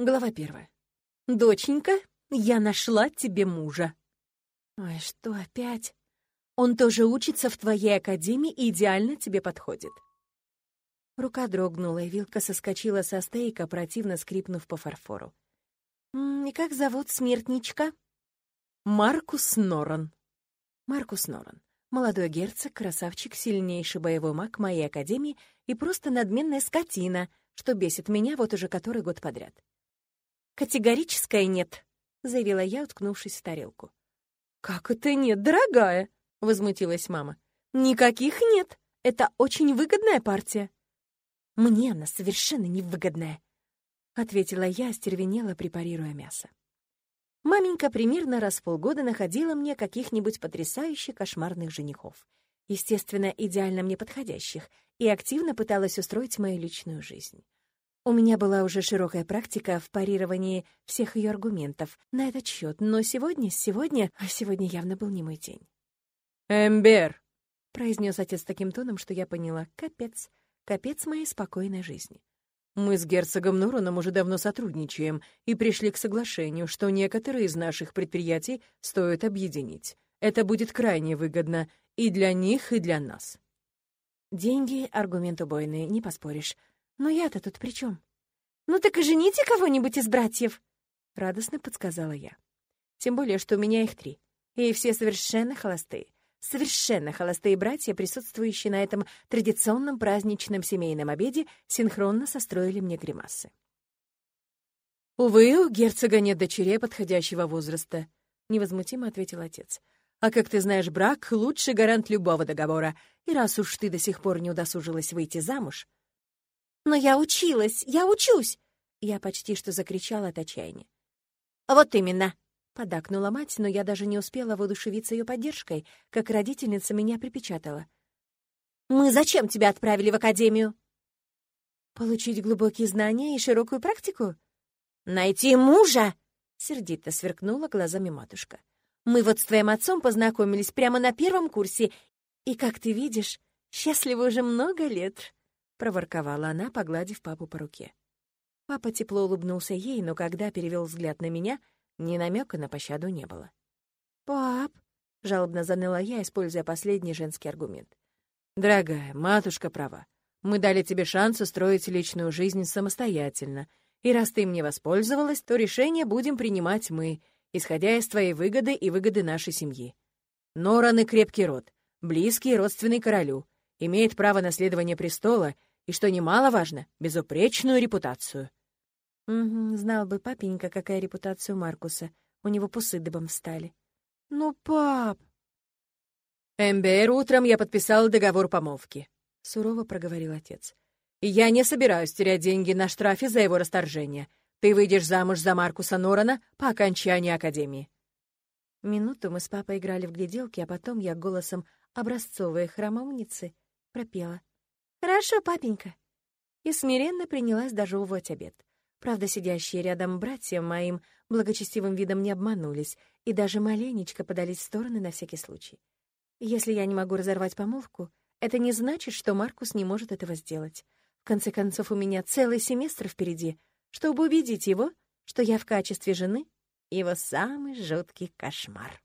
Глава первая. «Доченька, я нашла тебе мужа». «Ой, что опять?» «Он тоже учится в твоей академии и идеально тебе подходит». Рука дрогнула, и вилка соскочила со стейка, противно скрипнув по фарфору. «И как зовут смертничка?» «Маркус Норан». Маркус Норан. Молодой герцог, красавчик, сильнейший боевой маг моей академии и просто надменная скотина, что бесит меня вот уже который год подряд. «Категорическое нет», — заявила я, уткнувшись в тарелку. «Как это нет, дорогая?» — возмутилась мама. «Никаких нет. Это очень выгодная партия». «Мне она совершенно невыгодная», — ответила я, остервенела, препарируя мясо. Маменька примерно раз в полгода находила мне каких-нибудь потрясающих кошмарных женихов, естественно, идеально мне подходящих, и активно пыталась устроить мою личную жизнь. У меня была уже широкая практика в парировании всех ее аргументов на этот счет, но сегодня, сегодня, а сегодня явно был не мой день. «Эмбер!» — произнес отец таким тоном, что я поняла — капец, капец моей спокойной жизни. Мы с герцогом Нуроном уже давно сотрудничаем и пришли к соглашению, что некоторые из наших предприятий стоит объединить. Это будет крайне выгодно и для них, и для нас. Деньги — аргумент убойный, не поспоришь. Но я-то тут при чем? Ну так и жените кого-нибудь из братьев, радостно подсказала я. Тем более, что у меня их три, и все совершенно холостые. Совершенно холостые братья, присутствующие на этом традиционном праздничном семейном обеде, синхронно состроили мне гримасы. «Увы, у герцога нет дочерей подходящего возраста», — невозмутимо ответил отец. «А как ты знаешь, брак — лучший гарант любого договора, и раз уж ты до сих пор не удосужилась выйти замуж, «Но я училась! Я учусь!» Я почти что закричала от отчаяния. «Вот именно!» — подакнула мать, но я даже не успела воодушевиться ее поддержкой, как родительница меня припечатала. «Мы зачем тебя отправили в академию?» «Получить глубокие знания и широкую практику?» «Найти мужа!» — сердито сверкнула глазами матушка. «Мы вот с твоим отцом познакомились прямо на первом курсе, и, как ты видишь, счастливы уже много лет» проворковала она, погладив папу по руке. Папа тепло улыбнулся ей, но когда перевел взгляд на меня, ни намека на пощаду не было. «Пап!» — жалобно заныла я, используя последний женский аргумент. «Дорогая, матушка права. Мы дали тебе шанс устроить личную жизнь самостоятельно, и раз ты им не воспользовалась, то решение будем принимать мы, исходя из твоей выгоды и выгоды нашей семьи. Норан и крепкий род, близкий и родственный королю, имеет право наследования престола — и, что немаловажно, безупречную репутацию. Угу, знал бы папенька, какая репутация у Маркуса. У него пусы дыбом встали. «Ну, пап...» «Эмбер, утром я подписал договор помолвки», — сурово проговорил отец. «И я не собираюсь терять деньги на штрафе за его расторжение. Ты выйдешь замуж за Маркуса Норана по окончании академии». Минуту мы с папой играли в гляделки, а потом я голосом образцовой храмовницы пропела. «Хорошо, папенька». И смиренно принялась дожевывать обед. Правда, сидящие рядом братья моим благочестивым видом не обманулись и даже маленечко подались в стороны на всякий случай. Если я не могу разорвать помолвку, это не значит, что Маркус не может этого сделать. В конце концов, у меня целый семестр впереди, чтобы убедить его, что я в качестве жены его самый жуткий кошмар.